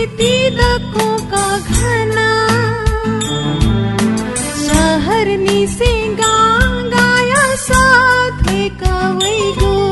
संस्कृति दकोका घना। शहर निसे गाया साथे कवैगो लुगाया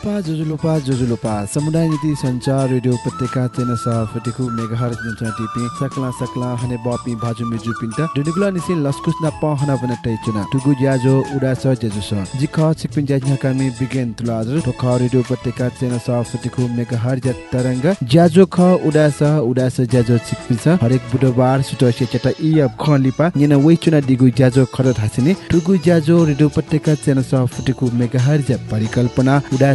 जुजुलुपा जुजुलुपा जुजुलुपा। समुदाय नीति संचार रेडियो उपत्यका चेना सफटिकु मेगाहर जन्चना टिपी सकला सकला हने बपी भाजु मिजु पिन्टा दुनिगुला निसिन लस्कुस न पहना बन टैचुना टुगु ज्याजो उडास जेजुस। जिख छिकपिन ज्याजना कामी बिगेन तुलाजर टोख रेडियो उपत्यका चेना सफटिकु मेगाहर ज तरंग। ज्याजो ख उडास उडास ज्याजो छिकपिन हरेक बुधबार सुटोसे चटा इ अब खलिपा निना वइचुना दिगु ज्याजो खरत हासिने। टुगु ज्याजो रेडियो उपत्यका चेना सफटिकु मेगाहर ज परिकल्पना। उडा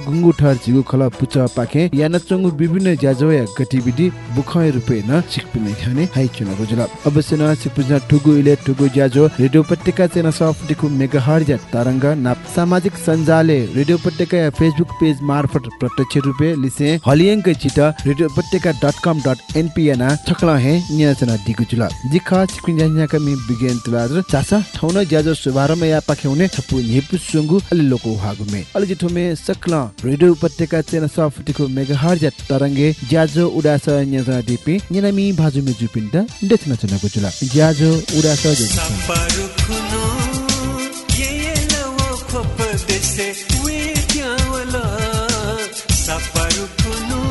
गुंगु ठर जिगु खला पुच पाखे याना चंगु विभिन्न ज्याजोया गतिविधि बुखय रुपे न सिकपिने खाने हाइ चुन गुजुला। अवश्य न सिकपुजना ठुगु इले ठुगु ज्याजो रेडियो उपत्यका चेना सफ्टिकु मेगाहर्ज तरंग नाप। सामाजिक सञ्जाले रेडियो उपत्यका या फेसबुक पेज मार्फत प्रत्यक्ष रुपे लिसे हलियंक चित रेडियो उपत्यका डट कम डट एनपी याना छकला हे नियाचना दिगुजुला। जिखा सिकपिन ज्यान्या कमी बिगेन तुलादर चासा ठौन ज्याजो शुभारम्भ या पाखेउने छपु नेपु सुंगु अलि लोको हागुमे। अलि जिठोमे सकला रेडियो उपत्यका चेना सफ्टिकु मेगाहर्ज तरंगे ज्याजो उडास न्याजना दिपि निनामी भाजु मेजु पिन्ट देखना चना गुजुला ज्याजो उडास. Saparukunu,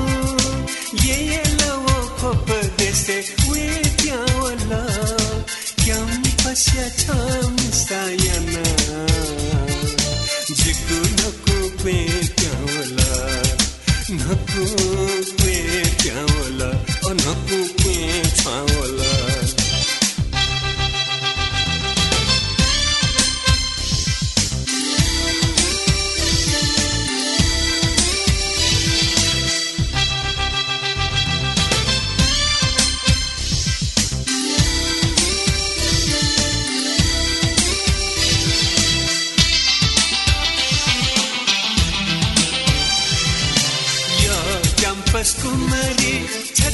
नपू के क्या वोला के छावोला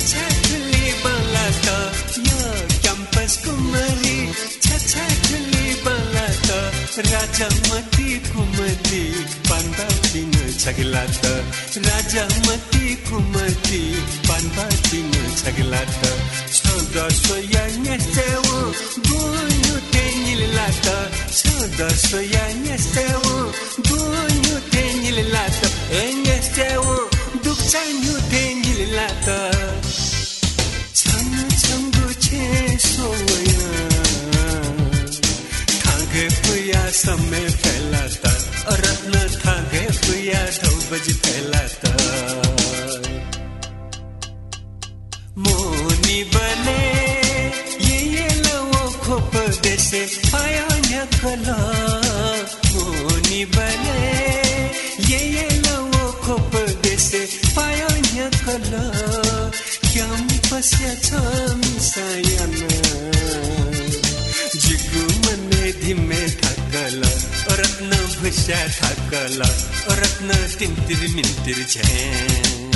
छछा ठुली बलात क्याम्पस कुमारी। छछा ठुली राजा मती कुमती पान्दा दिन छगलात राजा मती कुमती पान्दा दिन छगलात छद सोया नेसेवो गुन्यु तेनिलात छद सोया नेसेवो गुन्यु तेनिलात एनेसेवो समय फैलाता रत्न थागे पुया ढौ बजी फैलाता मोनी बने ये ये लवो खोप देसे पाया न्यकला मोनी बने क्याम पस्या छम सायना। जिगु मने धिमे ठाकला रत्न भुष्या ठाकला रत्न टिंतिर मिंतिर झे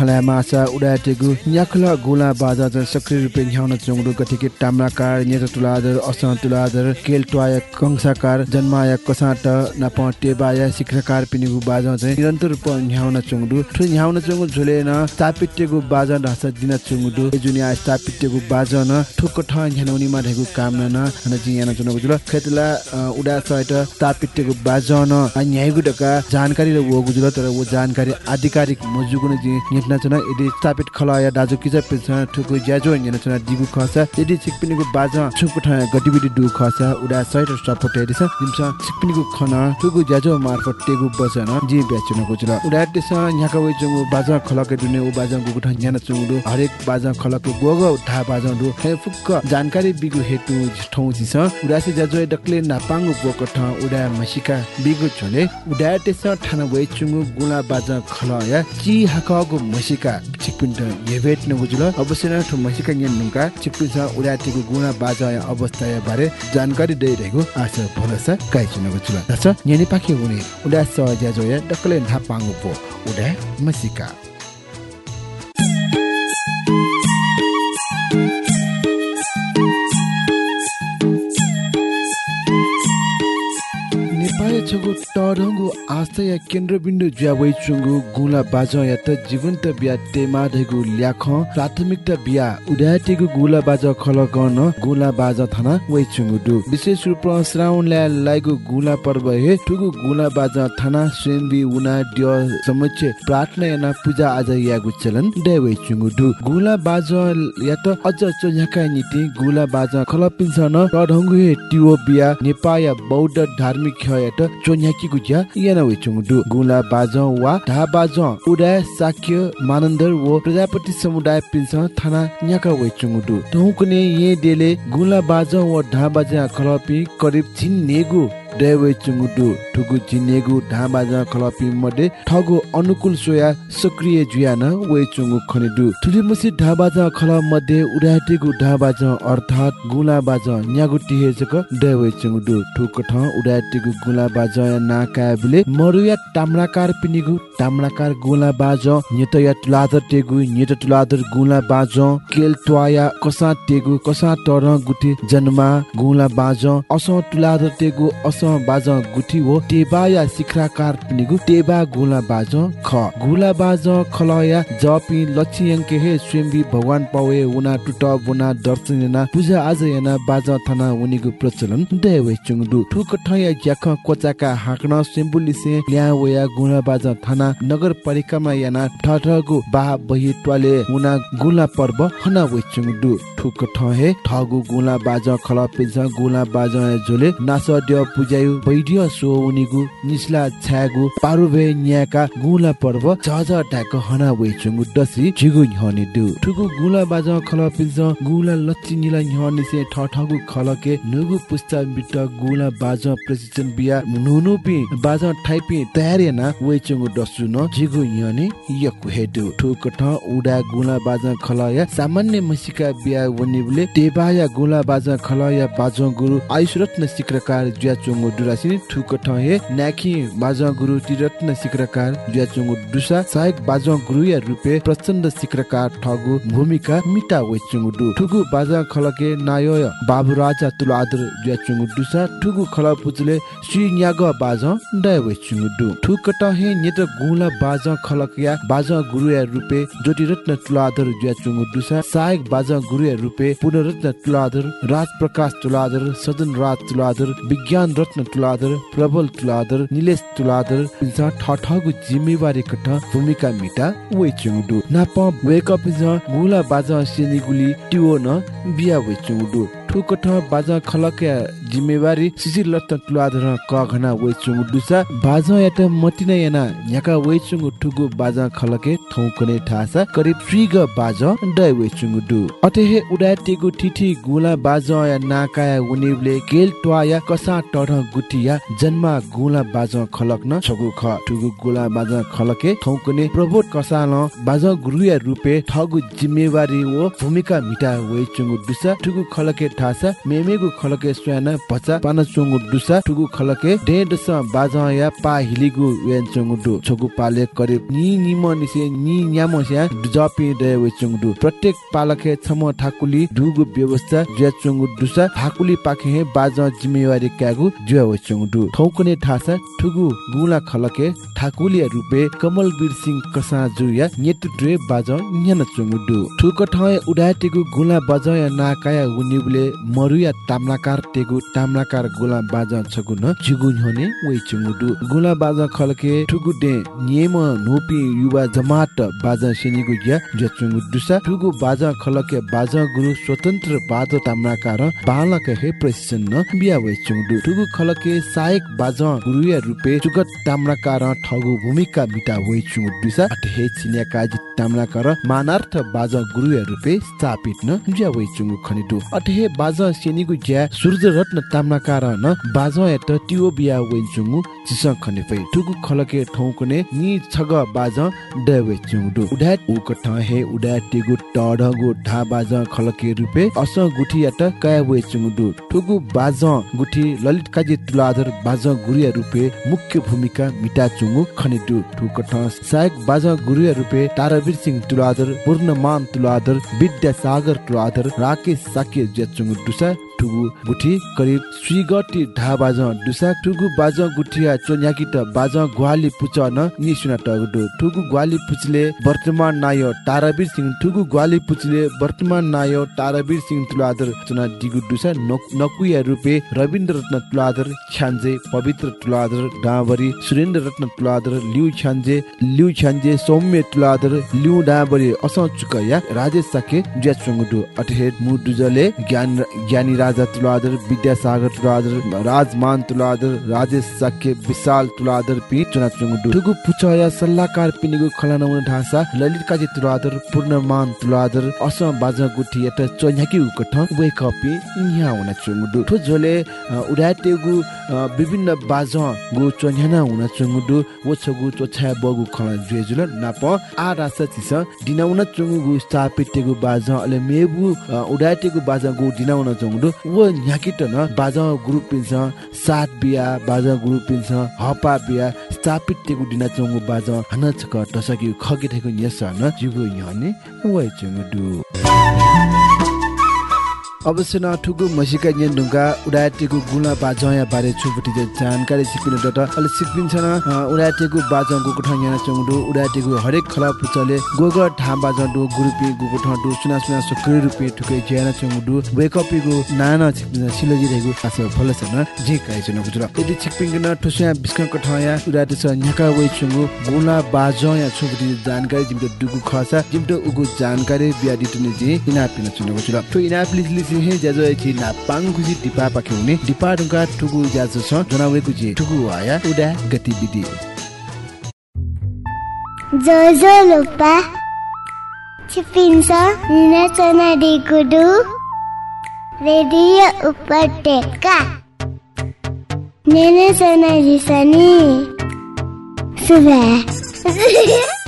खला माछा उडाटेको न्याखल गुला बाजा ज सक्रिय रुपे न्याउन चुंगु गतिके टामलाकार नेत तुलादर असन तुलादर केल ट्वाय कंसाकार जन्माया कसाट नाप टेबाया शिखरकार पिनिगु बाजा चाहिँ निरन्तर रूप न्याउन चुङडु ठु न्याउन चुङु झुलेन स्थापित्यगु बाजा ढासा दिन चुङडु जुनिया स्थापित्यगु बाजा न ठुक ठ न्याउनी मा काम न न जियान चुङगु जुल खेतला उडा सहित स्थापित्यगु बाजा न न्यायगु डका जानकारी र वगु जुल तर वो जानकारी आधिकारिक मजुगु न जि नेटना चना यदि स्थापित खलाया दाजु किजा पिन्छ ठुकु ज्याजो न्यान चना दिगु खसा यदि छिकपिनिगु बाजा छुक ठ गतिविधि दु खसा उडा सहित सपोर्ट हेरिस जिमसा छिकपिनिगु खना ठुकु ज्याजो मार्फत टेगु बसन जि बेचनको जुल उडा त्यसमा यहाँका वइ जंगु बाजा खलके दुने उ बाजा गुगु ठ न्यान चुङडु हरेक बाजा खलके गोग उठा बाजा दु हे फुक्क जानकारी बिगु हेतु ठौ जिस। उडा से ज्याजो डक्ले नापाङु बोक ठ उडा मसिका बिगु छोले उडा त्यसमा ठाना चुङु गुला बाजा खल या चि हाकगु मसिका छिकपिन त येवेट न अवश्य न ठु मसिका न्यान नुका छिकपिन टेगु गुला बाजा अवस्था बारे जानकारी दैरहेको आशा भरोसा काइचुनको चुला दस न्यानी पाखे हुने उडा सहजा जोया डक्कले नापाङु पो उडा मसिका छगु टरंगु आस्थया केन्द्रबिन्दु ज्यावै चुंगु गुला बाज या त जीवन्त बिया तेमा ढेगु ल्याख प्राथमिकता बिया उडाटेगु गुला बाज खल गर्न गुला बाज थाना वै चुंगु दु विशेष रूप श्रावण ल्या लाइगु गुला पर्व हे ठुगु गुला बाज थाना स्वयंबी उना ड्य समक्ष प्रार्थना याना पूजा आज यागु चलन डे वै चुंगु दु गुला बाज या त अझ चोझाका नीति गुला बाज खल पिन्सन टढंगु हे टिओ बिया नेपाया बौद्ध धार्मिक चोन्याकी गुज्या याना वे चुङडु गुला बाज वा ढा बाज उडा साक्य मानन्दर वो प्रजापति समुदाय पिन्स थाना न्याका वे चुङडु तहुकने ये डेले गुला बाज व ढा बाज खलपि करिब छिन नेगु डेवे चुङडु ठुगु जिनेगु ढाबाजा खलपि मध्ये ठगु अनुकूल सोया सक्रिय जुयान वे चुङु खनेदु। ठुलिमुसी ढाबाजा खल मध्ये उडाटेगु ढाबाजा अर्थात गुला बाज न्यागु टिहेजक डेवे चुङडु ठुक ठ उडाटेगु गुला बाज नाका बिले मरुया ताम्राकार पिनिगु ताम्राकार गुला बाज नेतया तुलादर टेगु नेत तुलादर गुला बाज केल त्वाया कसा टेगु कसा तर गुठी जन्मा गुला बाज अस तुलादर टेगु अस बाज गुठी हो टेबा या शिखराकार पिनिगु। टेबा गुला बाज ख। गुला बाज खलया जपि लक्ष्यंके हे स्वयंबी भगवान पावे उना टुट बुना दर्शन याना पूजा आज याना बाज थाना उनीगु प्रचलन। देवे चुङदु ठुक ठया ज्याख कोचाका हाक्न सेम्बुलिसे ल्या वया गुला बाज थाना नगर पालिकामा याना ठठगु बा बहि ट्वाले उना गुला पर्व हना वे चुङदु ठुक ठहे ठगु गुला बाज खल पिन्छ गुला बाज झोले नास पूजायु बैड्य सो उनीगु निस्ला छ्यागु पारुभे न्याका गुला पर्व झझ टाक हना वे चुङु डसी झिगु न्हने दु। ठुगु गुला बाज खल पिन्छ गुला लच्ची निला न्हने से ठठगु खलके नुगु पुस्ता बिट गुला बाज प्रशिक्षण बिया नुनु पि बाज ठाइपि तयारी ना वे चुङु डसु न झिगु न्हने यकु हेदु ठुक ठ उडा गुला बाज खलया सामान्य मसिका बिया वनिबले टेबाया गुला बाज खलया बाज गुरु आयुष रत्न शिखरकार ज्या चुङु दुरासिनी ठुक ठ हे। नाखी बाज गुरु तिरत्न शिखरकार ज्या चुङु दुसा सहायक बाज गुरु या रुपे प्रचण्ड शिखरकार ठगु भूमिका मिटा वे चुङु दु ठुगु बाज खलके नायो बाबु राजा तुलादर ज्या चुङु दुसा ठुगु खल पुचले श्री न्याग बाज डय वे चुङु दु ठुक ट हे नेत्र गुला बाज खलकया बाज गुरु या रुपे ज्योति रत्न तुलादर ज्या चुङु दुसा सहायक बाज गुरु या रुपे पुनरत्न तुलादर राज प्रकाश तुलादर सदन राज तुलादर विज्ञान रत्न तुलादर प्रबल तुलादर निलेश पिन्छ ठठगु जिम्मेवारी कठ भूमिका मिटा वे चुङडु नाप वेक अप गुला बाज सिनिगुली टिओ न बिया वे ठुक बाजा खलक या जिम्मेवारी सिसि लत्त तुलाधर क घना वे चुंगु दुसा बाजा यात मतिना याना न्याका वे चुंगु ठुगु बाजा खलके थौकने ठासा करिब फ्रीग बाजा डय वे चुंगु दु अते हे उडा टेगु ठिठी गुला बाजा या नाकाया उनिबले गेल ट्वा या कसा टढ गुटिया जन्मा गुला बाजा खलक न छगु ख। ठुगु गुला बाजा खलके थौकने प्रबोध कसा ल बाजा गुरुया रुपे ठगु जिम्मेवारी ओ भूमिका मिटा वे चुंगु दुसा ठुगु खलके ठासा मेमेगु खलके स्वाना पचा पाना चुंगु दुसा ठुगु खलके डेड स बाजा या पा हिलिगु वेन चुंगु दु छगु पाले करिब नि निम निसे नि न्याम स्या जपि दे वे चुंगु दु प्रत्येक पालके छम ठाकुली दुगु व्यवस्था ज्या चुंगु दुसा ठाकुली पाखे हे बाजा जिम्मेवारी क्यागु ज्या वे चुंगु दु ठौकने ठासा ठुगु गुला खलके ठाकुलिया रुपे कमलवीर सिंह कसा जुया नेतृत्व बाजा न्यान चुंगु दु ठुक ठय उडाटेगु गुला बजया नाकाया उनिबले मरुया ताम्लाकार टेगु ताम्लाकार गुला बाजा छगु न जिगु हने वे चुंगु दु गुला बाजा खलके ठुगु दे नियम नोपी युवा जमात बाजा सेनिगु ज्या चुंगु दुसा ठुगु बाजा खलके बाजा गुरु स्वतन्त्र बाजा ताम्लाकार बालक हे प्रसन्न बिया वे चुंगु दु ठुगु खलके सायक बाजा गुरुया रुपे जुगत ताम्लाकार ठगु भूमिका मिटा वे चुंगु दुसा अटे चिन्या काजी ताम्लाकार मानार्थ बाजा गुरुया रुपे स्थापित न ज्या वे चुंगु खनिदु। अटे बाजा सेनिगु ज्या सूर्य रत्न ताम्लाकार न बाजा एत टिओ बिया वे चुंगु चिस खने पै ठुगु खलके ठौकने नि छग बाजा ड वे चुंगु उडा उक ठ हे उडा टिगु टडगु ढा बाजा खलके रुपे अस गुठी एत काय वे चुंगु ठुगु बाजा गुठी ललित काजी तुलाधर बाजा गुरुया रुपे मुख्य भूमिका मिटा चुंगु खनिदु ठुक ठ सायक बाजा गुरुया रुपे तारावीर सिंह तुलाधर पूर्णमान तुलाधर विद्यासागर तुलाधर राकेश साके Yesuus Guddusa टुगु गुठी करिब स्वीगटी ढा बाज दुसा टुगु बाज गुठिया चोन्याकी त बाज ग्वाली पुच न निसुना टगडु। टुगु ग्वाली पुचले वर्तमान नायो तारावीर सिंह टुगु ग्वाली पुचले वर्तमान नायो तारावीर सिंह तुलादर चुना दिगु दुसा नकुया रुपे रविन्द्र रत्न तुलादर छ्यान्जे पवित्र तुलादर डाँबरी सुरेन्द्र रत्न तुलादर लिउ छ्यान्जे लिउ छ्यान्जे सौम्य तुलादर लिउ डाँबरी असौ चुकया राजेश साके ज्याचुङडु अटहेड मुडुजले ज्ञान ज्ञानी राजा तुलादर विद्यासागर तुलादर राजमान तुलादर राजेश साके विशाल तुलादर पि चुना चुङडु ठुगु पुचया सल्लाहकार पिनिगु खलानाउन ढासा ललित काजी तुलादर पूर्णमान तुलादर असम बाजा गुठी एत चन्याकी उकठ वे कपि इन्हा हुन चुङडु ठु झोले उडाटेगु विभिन्न बाजा गु चन्याना हुन चुङडु वो छगु चोछा बगु खला जुएजुल नाप आ रासा चिस दिनाउन चुङगु स्थापित तेगु बाजा अले मेबु उडाटेगु बाजा गु दिनाउन चुङडु वो न बाजा ग्रुप पिन्छ सात बिया बाजा ग्रुप पिन्छ हपा बिया स्थापित तेगु दिना चुङगु बाजा हन छक टसकी खगे थेगु न्यस न जुगु यने वइ चुङडु अवश्य न ठुगु मसिका न्यन ढुङ्गा उडाटेको गुला बाजया बारे छुपटी जे जानकारी सिकिन डट अले सिकिन्छ न उडाटेको बाज गुको ठाउँ यहाँ चंगडु उडाटेको हरेक खला पुचले गोग ठाम बाज डु गुरुपी गुको ठाउँ डु सुना सुना सकृ रुपे ठुके ज्याना चंगडु वेकअपीको नाना छिकिन सिलजी रहेको आस फलस न जे काइ छ नगुजुर यदि छिकिन न ठुसिया ठाउँ या उडाटे छ न्याका वे चंगु गुला बाज या छुपटी जानकारी जिमटे दुगु खसा जिमटे उगु जानकारी बिया दिटने जे इना पिन छ नगुजुर तो इना प्लिज हे ज्याजो एछि ना पाङकुजी डिपा पाखे हुने डिपा ढुङ्गा ठुगु ज्याजो छ जनावेको जे ठुगु आया उडा गतिविधि जोजो लुपा छिपिन्छ निनाचना डिगुडु रेडियो उपत्यका निनाचना रिसनी सुबह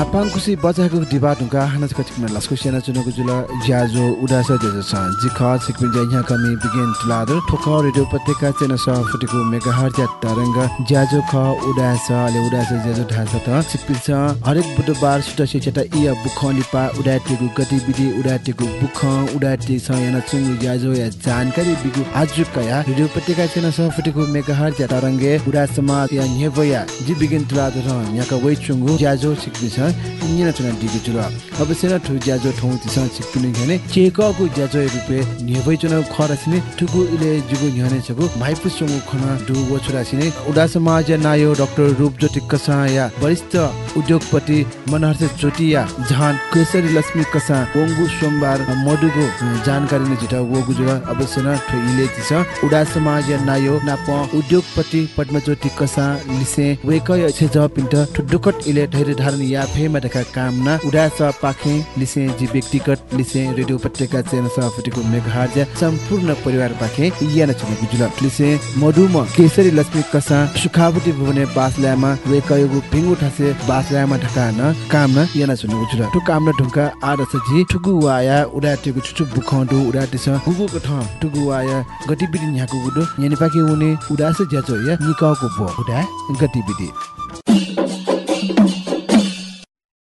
नापाङकुसी बजाको डिबा ढुङ्गा हानस कचिकन लस्को सेना चुनको जुल ज्याजो उडास जेजो छ जिख सिकपिन ज्या कमी बिगिन तुलादर ठोक रेडियो उपत्यका चेन स फुटेको मेगाहर ज्या तरङ्ग ज्याजो ख उडास अले उडास ज्याजो ढास त सिकपिन छ हरेक बुधबार सुट से चटा इया बुख लिपा उडाटेको गतिविधि उडाटेको बुख उडाटे छ yana चुङ्गु ज्याजो या जानकारी बिगु आज कया रेडियो उपत्यका चेन स फुटेको मेगाहर ज्या तरङ्गे उडा समाज या न्हेवया जि बिगिन तुलादर यहाँका वइ चुङ्गु ज्याजो सिकपिन छ निना चना दिगु जुल अब सेना ठु ज्याजो ठौ तिसा छिपिने घने चेकको ज्याजो रुपे नेबै चना खरसिने ठुगु इले जुगु न्याने छगु भाइपु सुगु खना दु वछुरा सिने उडा समाज नायो डाक्टर रूपज्योति कसाया वरिष्ठ उद्योगपति मनहर चोटिया झान केसरी लक्ष्मी कसा वंगु सोमबार मडुगु जानकारी ने जिता वगु जुल अब सेना ठु इले तिसा उडा समाज नायो नाप उद्योगपति पद्मज्योति कसा लिसे वेकय छे ज पिन्ट ठुडुकट इले धैर्य धारण या फेमा देखा कामना उडा स पाखे लिसे जी व्यक्तिगत लिसे रेडियो उपत्यका चेन सफटिको मेघार्ज सम्पूर्ण परिवार पाखे याना छने गुजुल लिसे मधुम केसरी लक्ष्मी कसा सुखावटी भुवने बासल्यामा वेकयगु पिंगु ठासे बासल्यामा ढका न कामना याना छने गुजुल टु कामना ढुंका आदस जी ठुगु वाया उडा टेगु छुचु बुखंडु उडा तिस गुगु कठ ठुगु वाया गतिविधि न्याकु गुडु यानि पाके उने उडा से ज्याचो या निकाको बो उडा गतिविधि।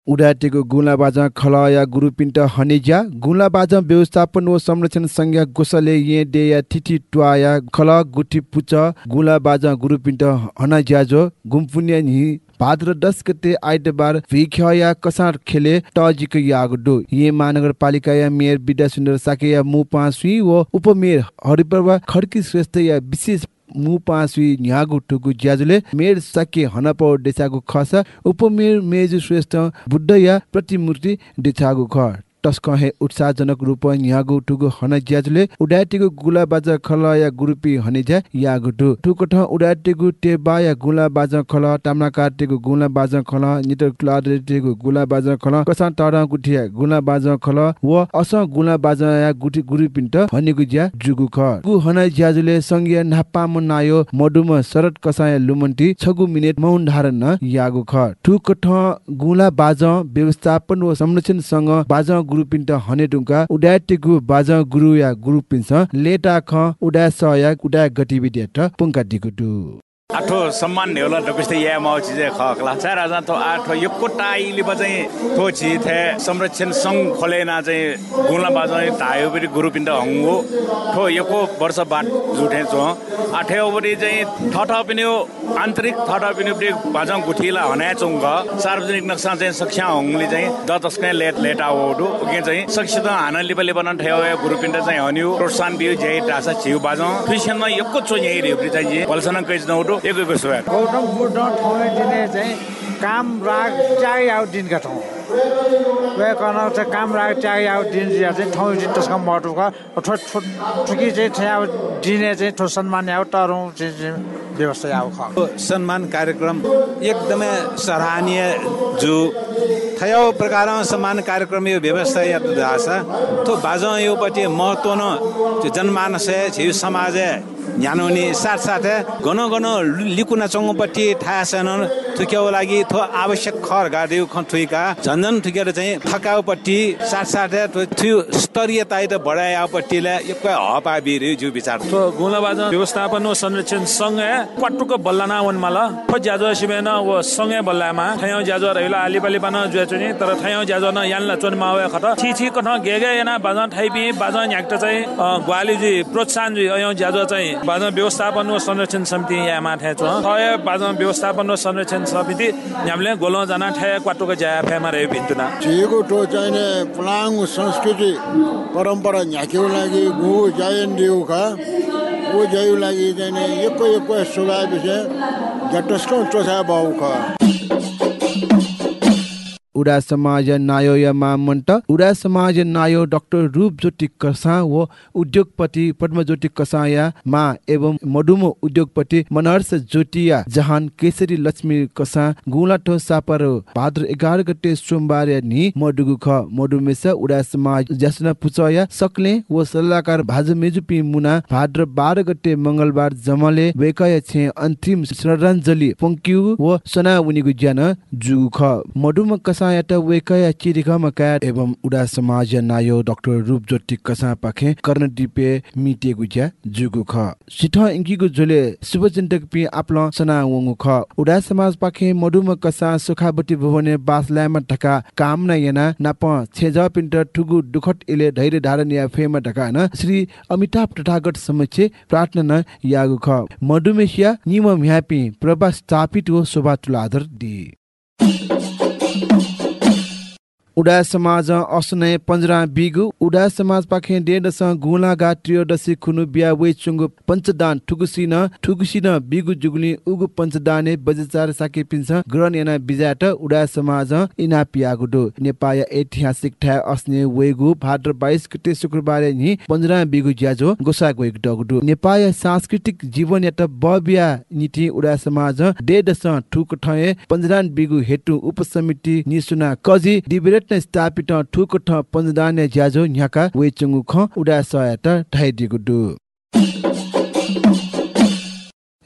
उडाटेको गुला बाजा खलया गुरुपिन्ट हनिजा गुला बाजा व्यवस्थापन व संरक्षण संज्ञा गोसले ये डेया थिथि ट्वाया खल गुठी पुच गुला बाजा गुरुपिन्ट हनज्याजो गुम्पुन्या नि भाद्र दस गते आइतबार भिख्या कसार खेले टजिक यागडो। ये महानगरपालिका या मेयर विद्या सुन्दर साके या मुपा सुई व उपमेयर हरिप्रभा खड्की श्रेष्ठ या विशेष मु पासुई न्यागु टुगु ज्याजुले मेर सके हनपौ डेसागु खस उपमेर मेजु श्रेष्ठ बुद्ध या प्रतिमूर्ति डेसागु ख टस्कहे उत्साहजनक रूप न्यागु टुगु हन ज्याजुले उडाटिगु गुला बाजा खल या गुरुपी हनेजा यागु टु टुकठ उडाटिगु टेबा या गुला बाजा खल तामना काटेगु गुला बाजा खल निटर क्लाडेटिगु गुला बाजा खल कसा तडा गुठिया गुला बाजा खल व अस गुला बाजा या गुठी गुरुपिन्ट हनेगु ज्या जुगु ख गु हन ज्याजुले संज्ञा नापाम नायो मडुम शरद कसाय लुमन्टी छगु मिनेट मौन धारण न यागु ख टुकठ गुला बाजा व्यवस्थापन व संरक्षणसँग बाजा गुरुपिन्ट हनेटुङका उडाटेगु बाजा गुरु या गुरुपिन्स लेटा ख उडा सया उडा गतिविधि पुङ्का दिगुटु। आठो सम्मान नेवला डकुस्ते या माउ चिजे खकला चार हजार तो आठो यो कोटा इलिबा चाहिँ तो छि थे संरक्षण संघ खोलेना चाहिँ गुला बाजा तायो पनि गुरुपिण्ड हंगो ठो यको वर्ष बाट जुठे छ। आठे ओबरी चाहिँ ठठ पनि आन्तरिक ठठ पनि बाजा गुठीला हने चुङ्ग। सार्वजनिक नक्सा चाहिँ सक्षा हंगले चाहिँ द तस्कै लेट लेट आवडु के चाहिँ सक्षित हान लिपले बना ठेव गुरुपिण्ड चाहिँ हन्यु। प्रोत्साहन दियो जय टासा छिउ बाजा क्रिस्चियनमा यको चो यही रेब्री चाहिँ पल्सन कैज नउडु एक एक सुवा गौतम बुद्ध ठाउँले दिने चाहिँ काम राग चाय आउ दिनका ठाउँ वे कन चाहिँ काम राग चाय आउ दिन चाहिँ ठाउँ दिन त्यसको मटुका ठो ठो ठुकी चाहिँ अब दिने चाहिँ ठो सम्मान आउ टरौँ चाहिँ व्यवस्था आउ ख। यो सम्मान कार्यक्रम एकदमै सराहनीय जो थयो प्रकार सम्मान कार्यक्रम यो व्यवस्था या दासा। तो बाजो यो पटी महत्व न जनमानस छ समाज न्यानोनी साथसाथै गन गन लिकुना चङ्गपट्टि थाहा छैन थुक्याउ लागि थो आवश्यक खर गाडियो खुइका झन्झन थुकेर चाहिँ थकाउपट्टि साथसाथै थ्यु स्तरीयता त बढाएपट्टिलाई एक हपा बिर जु विचार। गुणबाजा व्यवस्थापन संरक्षण संघ पट्टुक बल्लाना वनमाला फो ज्याजो सिमेन व संगे बल्लामा थयौ ज्याजो रहिला आलिपाली पान जुएचुनि तर थयौ ज्याजो न यानला चोन मावे खत छि छि कठ गेगे याना बाजा थाइपि बाजा न्याक्ट चाहिँ ग्वाली जी प्रोत्साहन जी अयौ ज्याजो चाहिँ। बाजा व्यवस्थापन व संरक्षण समिति या माथे छ। थय बाजा व्यवस्थापन व संरक्षण समिति हामीले गोलो जना ठय क्वाटुक ज्या फेमा भिन्तुना। झिएको टो चाहिने पुलाङ संस्कृति परम्परा झ्याक्यौ लागि गु जायन दिउका ऊ जायु लागि चाहिँ एको एको सुगा विषय चोसा बाउका उडा समाज नायो या मामन्ट उडा समाज नायो डाक्टर रूप ज्योति कसा व उद्योगपति पद्मज्योति कसाया मा एवं मडुमो उद्योगपति मनहर्ष ज्योतिया जहान केसरी लक्ष्मी कसा गुलाटो सापर भाद्र एघार गते सोमबार नि मडुगु ख मडुमेस उडा समाज जसना पुचया सकले व सल्लाहकार भाज मेजुपी मुना भाद्र बाह्र गते मंगलबार जमले वेकय छे अन्तिम श्रद्धाञ्जली पंक्यु व सना उनीगु ज्यान जुगु ख। मडुम कसा यात वेकया चिरिखम काट एवं उडा समाज नायो डाक्टर रूप ज्योति कसा पाखे कर्ण दिपे मिटे गुज्या जुगु ख। सिठ इंकीगु जोले शुभचिन्तक पि आपल सना वंगु ख। उडा समाज पाखे मडुम कसा सुखाबटी भुवने बासलामा ढका काम न याना नाप छेज पिन्ट ठुगु दुखट इले धैर्य धारण या फेमा ढका न श्री अमिताभ तथागत समक्ष प्रार्थना न यागु ख। मडुमेसिया निम म्यापी प्रभा स्थापित हो शोभा तुलाधर दि उडा समाज असने पन्जरा बिगु उडा समाज पाखे डेडस गुला गा त्रियोदशी खुनु बिया वे चुंगु पञ्चदान ठुकुसिन ठुकुसिन बिगु जुगुली उगु पञ्चदाने बजेचार साके पिन्छ ग्रहण याना बिजाट उडा समाज इना पियागुडो नेपाल ऐतिहासिक ठा अस्ने वेगु भाद्र 22 गते शुक्रबार नि पन्जरा बिगु ज्याजो गोसा गएको डगुडो। नेपाल सांस्कृतिक जीवन यात बबिया नीति उडा समाज डेडस ठुक ठए पन्जरान बिगु हेतु उपसमिति निसुना कजी डिबेरेट स्थापित ठुक ठ ज्याजो न्याका वे चंगु ख उडा सहायता ढाइदिगु दु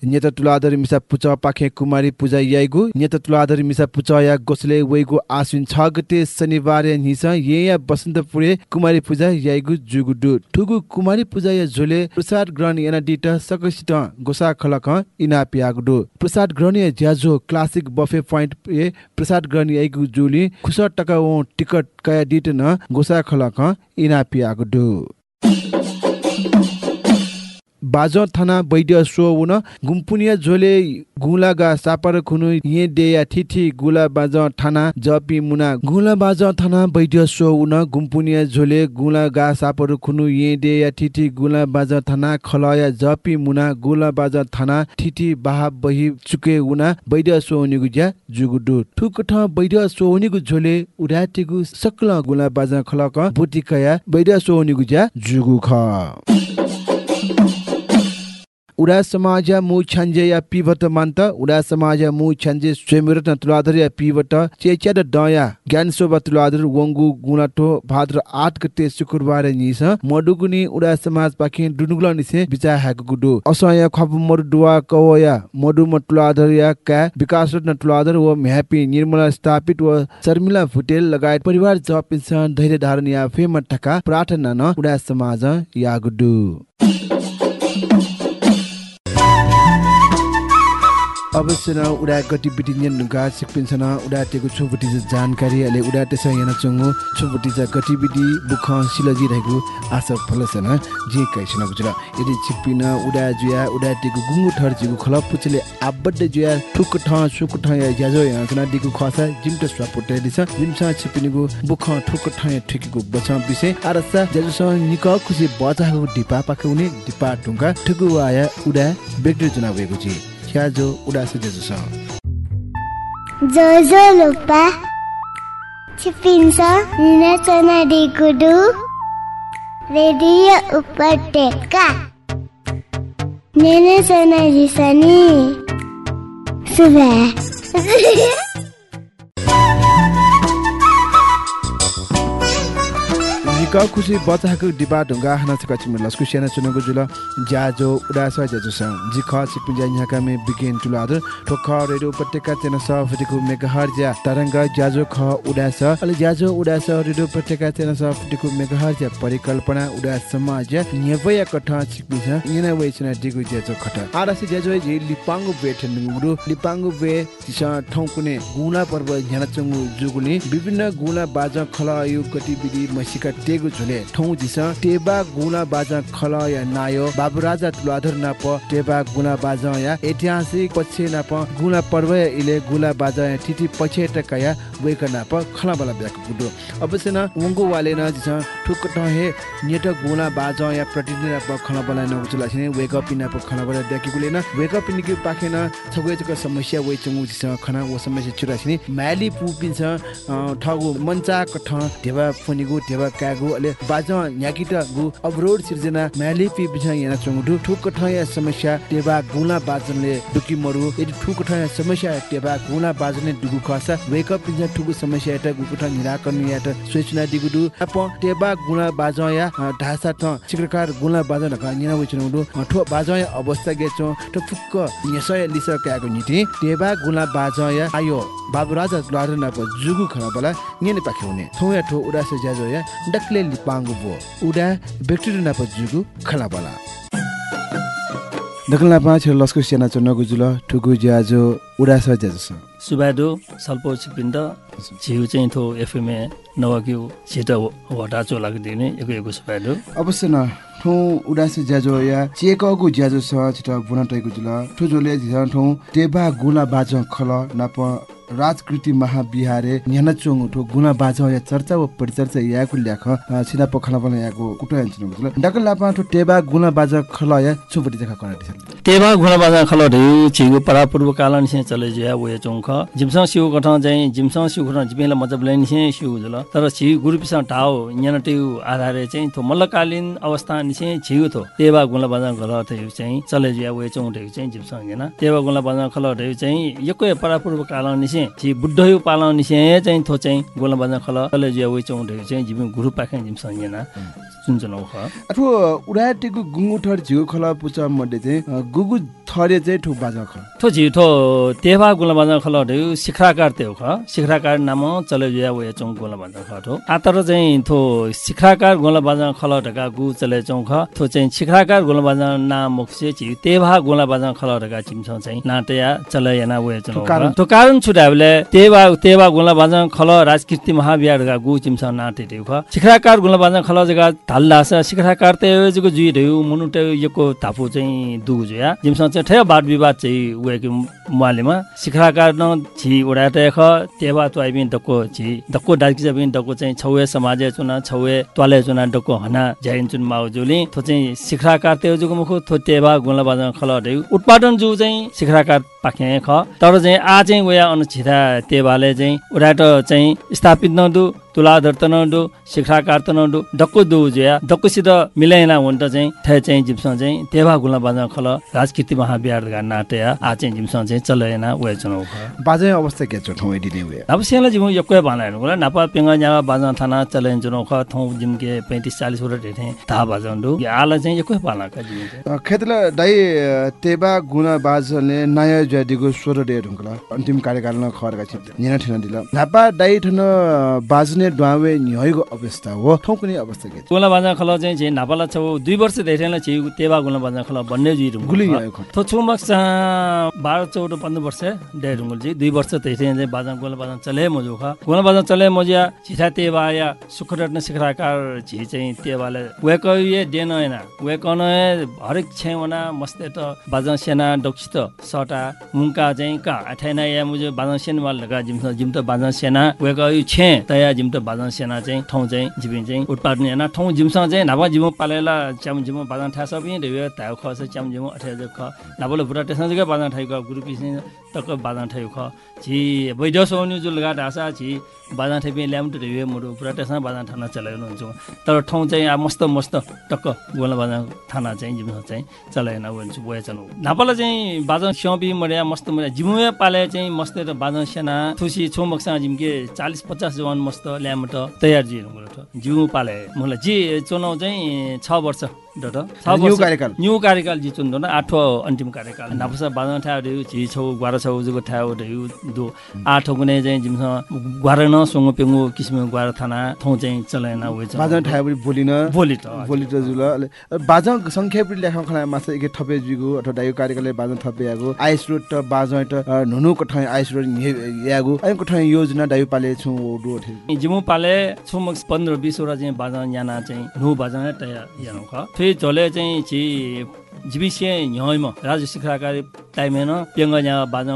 नेता तुलाधर मिसा पुचा पाखे कुमारी पूजा याइगु नेता तुलाधर मिसा पुचा या गोसले वेगु आश्विन 6 गते शनिबार निस ये या बसन्तपुरे कुमारी पूजा याइगु जुगुडु ठुगु कुमारी पूजा या झोले प्रसाद ग्रहण याना डिटा सकसित गोसा खलक इना पियागुडु प्रसाद ग्रहण या ज्याजो क्लासिक बफे पॉइंट ए प्रसाद ग्रहण याइगु जुली खुस टका ओ टिकट कया डिट न गोसा खलक इना पियागुडु बाजो थाना वैद्य सो उन गुम्पुनिया झोले गुलागा सापर खुनु ये देया थिथि गुला बाज थाना जपी मुना गुला बाज थाना वैद्य सो उन गुम्पुनिया झोले गुलागा सापर खुनु ये देया थिथि गुला बाज थाना खलया जपी मुना गुला बाज थाना थिथि बाहा बहि चुके उना वैद्य सो उनिगु ज्या जुगुडु ठुक ठ वैद्य सो उनिगु झोले उडाटिगु सकल गुला बाज खलक बुटिकया वैद्य सो उनिगु ज्या जुगु ख उडा समाज मु छन्जे या पिवट मन्त उडा समाज मु छन्जे स्वयंरत्न तुलाधर या पिवट चेच्या द दया ज्ञान शोभा तुलाधर वंगु गुणाटो भाद्र 8 गते शुक्रबार निस मडुगुनी उडा समाज पाखे डुनुगुला निसे बिचा हाक गुडु असय खप मरु दुवा कवया मडु मतुलाधर या का विकास रत्न तुलाधर व म्यापी निर्मला स्थापित व शर्मिला भुटेल लगायत परिवार जपिन्छ धैर्य धारण या फेम टका प्रार्थना न उडा समाज या गुडु अवश्य न उडा गतिविधि नियन नुगा सिकपिन्छ न उडा टेको छुबटी जानकारी अले उडा तेस याना चंगु छुबटी जा गतिविधि बुख सिलजी रहेको आशा फलसन जे कैसन बुझला यदि छिपिन उडा जुया उडा टेको गुंगु ठर जिगु खलप पुचले आबड्ड जुया ठुक ठ सुक ठ या ज्याजो या जना दिगु खसा जिमट स्वापोटे दिस जिमसा छिपिनिगु बुख ठुक ठ या ठिकगु बचा बिसे आरसा ज्याजो निक खुसी बचाको डिपा पाके उनी डिपा ढुंगा ठुगु आया उडा बेग्रे जना वेगु जी ख्याजो उडासे जेजो जोजो लुपा छिपिन्छ निनाचना डिगुडु रेडियो उपत्यका निनाचना जिसनी सुबह निका खुसी बचाको डिबा ढुङ्गा हाना छिमे लस्कु सेना जुल ज्याजो उडास ज्याजो स जिख छिपिन ज्या न्याका मे बिगेन टुलाद ठोख रेडियो उपत्यका चेन स मेगाहर ज्या तरंग ज्याजो ख उडास अले ज्याजो उडास रेडियो उपत्यका चेन स मेगाहर ज्या परिकल्पना उडास समाज न्यवय कठ छिपिन छ यना वेचना दिगु ज्याजो खट आरासे ज्याजो जे लिपांगु बेठ नुगुरु लिपांगु बे तिस ठौकुने गुना पर्व न्याना चंगु विभिन्न गुना बाजा खला यो गतिविधि मसिका टेगु झुले। ठौ दिस टेबा गुना बाजा खल या नायो बाबु राजा तुलाधर नाप टेबा गुना बाजा या ऐतिहासिक पक्षे नाप गुना पर्व इले गुला बाजा या ठिठी पक्षे टकया वेक नाप खला बला ब्याक गुडो अवश्य न वंगु वाले न दिस ठुक टहे नेट गुना बाजा या प्रतिदिन नाप खला बला न उचला छिने वेक अप नाप खला बला ब्याक गुले न वेक अप निके पाखे न छगुए चक समस्या वे चंगु दिस खना वो समस्या चुरा छिने म्याली पुपिन्छ ठगु मञ्चा कठ ढेबा फनिगु ढेबा कागु अले बाज न्याकिट गु अवरोध सिर्जना म्याली पि बिछ याना चंगु ठुक ठया समस्या टेबा गुला बाजनले दुकी मरु। यदि ठुक ठया समस्या टेबा गुला बाजनले दुगु खसा वेक अप पिन्छ ठुकु समस्या एटा गुकु ठ निराकरण यात सोचना दिगुदु अप टेबा गुला बाज या ढासा ठ चिक्रकार गुला बाज न निना वचन दु ठो बाज या अवस्था गेचो त फुक्क निसय लिस कागु निति। टेबा गुला बाज या आयो बाबु राजा द्वार न प जुगु खना बला निने पाखे हुने। थौ या ठो उडासे ज्याजो या डक्ले लिपांगु बो उडा बेक्टेरिया न प जुगु खला बला दखलना पाँच लस्को सेना चनगु जुल ठुगु ज्याजो उडास ज्याजो सुबादो सल्पो छिपिन्द झिउ चाहिँ थो एफएमए नवाक्यु छिटो वटा चो लाग्दिने एको एको सुबादो अवश्य न ठौ उडास ज्याजो या चेकगु ज्याजो स छिटा बुना टैगु जुल ठु जोले झिसा ठौ टेबा गुला बाज खल नप राजकृति महाविहारे न्याना चोङ उठो गुना बाजा या चर्चा व परिचर्चा याको ल्याख छिना पखला पनि याको कुटो यान्छन बुझल डाकल लापा ठो टेबा गुना बाजा खला या चुपटी देखा करा दिसल तेवा घुना बाजा खल ढेउ छिगु परापूर्व कालन से चले जुया वे चौख जिमसँग सिउ गठ चाहिँ जिमसँग सिउ गठ जिमेला मतलब लाइन से सिउ जुल। तर छि गुरु पिसा टाओ न्यान आधारे चाहिँ थो मल्लकालीन अवस्था निसे छिगु थो तेवा गुना बाजा खल ढेउ चाहिँ चले जुया वे चौं ढेउ चाहिँ जिमसँग हेन तेवा गुना बाजा खल ढेउ चाहिँ यको परापूर्व कालन निसे छि बुड्ढयो पालन निसे चाहिँ थो चाहिँ गोला बाजा खल चले जुया वे चौं ढेउ चाहिँ जिम गुरु पाखे जिमसँग हेन सुन्छनौ ख। अथवा उडाटेको गुङ्गु ठर झिउ खला पुचा मध्ये चाहिँ गुगु थरे चाहिँ ठो बाजा ख थो झि थो तेवा गुला बाजा खल ढेउ शिखराकार तेउ ख। शिखराकार नाम चले जुया वे चौं गोला बाजा ख थो। आतर चाहिँ थो शिखराकार गोला बाजा खल ढका गु चले चौं ख। थो चाहिँ शिखराकार गोला बाजा नाम मुख्य छि तेवा गोला बाजा खल ढका चिमछ चाहिँ नाटया चले याना वे चौं कारण- तो कारण छुटाबले तेवा तेवा गुला बाजा खल राजकीर्ति महाविहार गु चिमछ नाटे तेउ ख। शिखराकार गुला बाजा खल जगा धाल्ला छ शिखराकार ते जको जुइ ढेउ मुनुटे यको थापु चाहिँ दुगु जुया। जिमसँग चाहिँ ठय वाद विवाद चाहिँ उएको मुहालेमा शिखराकार न छि उडाटे ख तेवा त्वाइ बिन डको छि डको डाकी चाहिँ बिन डको चाहिँ छौए समाज चुना छौए त्वाले चुना डको हना ज्याइन चुन माउजुली। थो चाहिँ शिखराकार ते जुको मुखु थो तेवा गुला बाजा खल ढेउ उत्पादन जु चाहिँ शिखराकार पाखे ख। तर चाहिँ आ चाहिँ उया अनुछिता तेवाले चाहिँ उडाट चाहिँ स्थापित नदु। तुलाधर त नडु शिखराकार त नडु डक्को दु जुया। डक्कोसित मिलाइना हुन त चाहिँ ठे चाहिँ जिमसँग चाहिँ तेवा गुला बाजा खल। राजकीर्ति महाविहार गा नाटया आ चाहिँ जिमसँग चाहिँ वे चुनाउ ख। बाजा अवस्था के छ ठौ एडिने वे अब सेला जिमु यक्कै हेर्नु होला। नापा पेङ्गा न्यावा बाजा थाना चलेन चुनाउ ख। थौ जिमके 35 40 वटा ढेठे था बाजान्डु। आला चाहिँ यक्कै बाना का जिम खेतला दाइ तेबा गुना बाजले नयाँ ज्यादिको स्वर डे ढुङ्कला अन्तिम कार्यकालमा खरका छिप निना ठिना दिल। नापा दाइ ठन अ, बाजने ड्वावे न्ययको अवस्था हो ठौ कुनै अवस्था के छ? गोला बाजा खल चाहिँ चाहिँ नापाला छौ दुई वर्ष धेरैलाई छि तेवा गोला बाजा खल भन्ने जुइ रुङ गुली खट। थो छुमक बाह्र चौध पन्ध्र वर्ष डे रुङ्गल चाहिँ दुई वर्ष धेरै चाहिँ बाजा गोला बाजा चले मजु ख। गोला बाजा चले मजिया छिठा तेवा या सुखरत्न शिखराकार छि चाहिँ तेवाले वेक ये डेन हैन वेक न हरेक छेवना मस्त त बाजा सेना डक्सित सटा मुङ्का चाहिँ का अठाइना या मुजे बाजा सेन वाल लगा जिम जिम त बाजा सेना वेक छे तया जिम त बाजा सेना चाहिँ ठाउँ चाहिँ जिबिन चाहिँ उत्पादन हेर्न ठाउँ जिमसँग चाहिँ नापा जिमो पालेला च्याम जिमो बाजा ठा सबै ढेउ ताउ ख छ च्याम जिमो अठाइ ख नापले बुढा टेसन जग्गा बाजा ठाइको गुरु पिसे टक्क बाजा ठाइको ख छि बैठ सोनी जुल घाट आशा छि बाजा ठाइ ल्याम त ढेउ मुरु बुढा टेसन बाजा ठाना चलाउनु हुन्छ तर ठाउँ चाहिँ अब मस्त मस्त टक्क गोला बाजा थाना चाहिँ जिमसँग चाहिँ चलाएन भन्छु बोया चलाउ नापाला चाहिँ बाजा स्यापी मर्या मस्त मर्या जिमुया पाले चाहिँ मस्त त बाजा सेना थुसी छो मक्सा जिमके चालिस पचास जवान मस्त ल्याम त तयार जी जिउ पाले। मलाई जी चुनाउ चाहिँ छ वर्ष। न्यू कार्यकाल। न्यू कार्यकाल जी चुन आठो अन्तिम कार्यकाल। नापसा बाजा ठ्याउ ढेउ झि छौ ग्वार छौ जुको ठ्याउ ढेउ दो आठो कुनै चाहिँ जिमसँग ग्वार न सोङ्गो पेङ्गो किसिमको ग्वार थाना थौ चाहिँ चलाएन बाजा ठाए पनि बोलिन। बोली त बोली त जुल बाजा संख्या पनि लेखा खला माछा एक थपे जुगु अथवा दाइयो कार्यकालले बाजा थपे यागु आइस रोड त बाजा त नुनु कठाइ आइस रोड यागु। आइ कठाइ योजना दाइयो पाले छु ओडु ठे जिमु पाले छुमक पन्ध्र बिसवटा चाहिँ बाजा याना चाहिँ नु बाजा तया यानो ख। फेरि झोले चाहिँ छि जिबिसे ह्यम राज शिखराकारी टाइमेन पेङ्ग यहाँ बाजा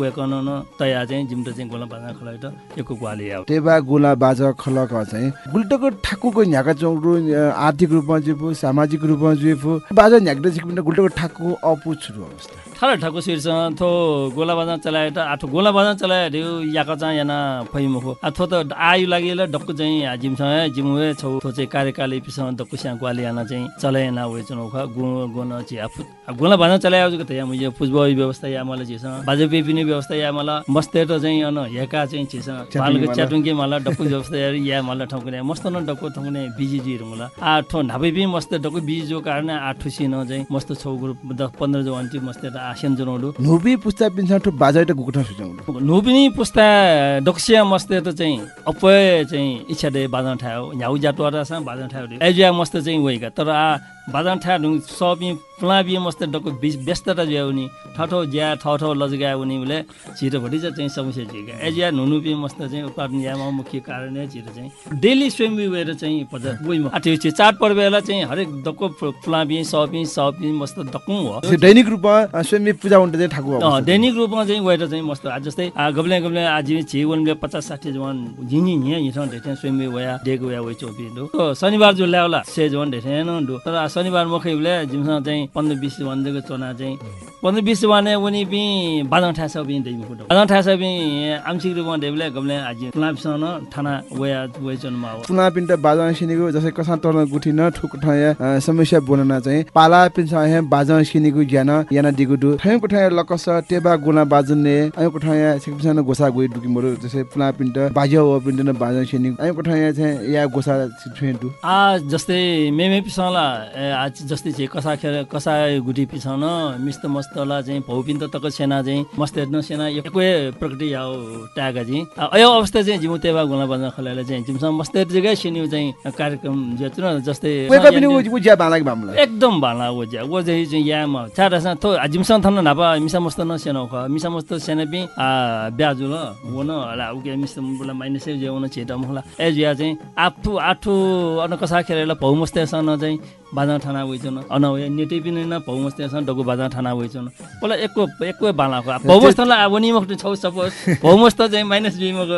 वेकन तया चाहिँ जिम्ट चाहिँ गोला बाजा खलाइ त यको ग्वाली आउ टेबा गोला बाजा खलक चाहिँ गुल्टको ठाकुको न्याका चौरु आर्थिक रूपमा जिपु सामाजिक रूपमा जिपु बाजा न्याक्दा जिपिन गुल्टको ठाकु अपु छुरु अवस्था? थारा ठाको शिरसँग थो गोला बाजा चलाए त आठो गोला बाजा चलाए ढेउ याका चाहिँ याना फैमुखो थो त आयु लागि डक्कु चाहिँ जिमसँग जिमुए छौ थो चाहिँ कार्यकाल पिसँग डक्कु स्या ग्वाली याना चाहिँ चलाएना वे चुनाउ ख गु चाहिँ आफू गोला बाजा चलाए आउँछ त या मुझे व्यवस्था या मलाई छिसँग बाजे पिने व्यवस्था या मलाई मस्ते त चाहिँ अन हेका चाहिँ छिसँग च्याटुङ्गी पालको मला। च्याटुङ्गे मला डक्कु व्यवस्था या या मला ठाउँकुने मस्त न डक्कु ठाउँकुने बिजी जिरु मला आ ठो नापे पनि मस्त डक्कु बिजी जो कारण आ ठुसी न चाहिँ मस्त छौ ग्रुप दस पन्ध्र जो अन्ति मस्त आसेन जनाउडु नुबी पुस्ता पिन्छ ठु बाजा त पुस्ता डक्सिया मस्ते त चाहिँ अपय चाहिँ इच्छा दे बाजा ठायो। न्याउ जाटो सँग बाजा ठायो। एजिया मस्त चाहिँ वइका तर आ बाजा ठा ढुङ बिहे मस्त डको व्यस्तता ज्या उनी ठाउँ ज्या ठाउँ ठाउँ लजगाए उनी उसले छिटो भटी चाहिँ समस्या झिका एज या नुनु पिए मस्त चाहिँ उत्पादन यामा मुख्य कारण नै छिटो चाहिँ डेली स्वयं गएर चाहिँ उइमा आठे चाहिँ हरेक डक्को फुला बिहे सपि सपि मस्त डक्कु हो। दैनिक रूपमा स्वयं पूजा चाहिँ ठाकुर दैनिक रूपमा चाहिँ गएर चाहिँ मस्त जस्तै गब्ले गब्ले आज छि वनले पचास साठी जवान झिङि हिँ हिँड्छ ढेठे स्वयं वया डेको वया वइ चोपी शनिबार जो ल्याउला से जवान दु तर शनिबार मखै उले जिमसँग चाहिँ पन्ध्र बिस जवान दिएको चोना चाहिँ। पन्ध्र बिस जवान उनी बि बादङ ठासा बि दैमी फुटो। बादङ ठासा बि आंशिक रूपमा डेबले गब्ले आज। फुलापिसँग थाना वया वइ चोनमा हो पुना पिन्ट बाजा सिनेको जसै कसा तर्न गुठिन ठुक ठय समस्या बोल्न चाहिँ। पाला पिन्छ हे बाजा सिनेको ज्ञान याना दिगु दु ठय कुठाय लकस टेबा गुना बाजुने अय कुठाय सिकपिसन गोसा गइ मोर जसै पुना पिन्ट बाजा हो पिन्ट न बाजा सिनेको अय कुठाय चाहिँ या गोसा दु आ जस्तै मेमे पिसाउला ए, आज जस्तै चाहिँ कसा खेर कसा गुटी पिसाउन मिस्त मस्तला चाहिँ भौपिन त तक सेना चाहिँ मस्त हेर्नु सेना एकै प्रकृति आऊ ट्यागा चाहिँ। अयो अवस्था चाहिँ जिमु तेवा गुला बजा खलाले चाहिँ जिमसँग मस्त जग्गा सिन्यु चाहिँ कार्यक्रम न जस्तै एकदम भाला वो ज्या वो चाहिँ याम चार थो जिमसँग थन नापा मिसा मस्त न सेना ख। मिसा मस्त सेना आ ब्याजु ल वो न हला उके मिस बुला माइनस जे उन छेटा मला ए ज्या चाहिँ आठु आठु अन कसा खेरेला भौ मस्त सन चाहिँ बाजा ठाना वइचन अन वे नेटे पनि न डगु बाजा ठाना वइचन बोला एको एको बाला नि मख छौ सपोज। भौ मस्त चाहिँ माइनस बि मग।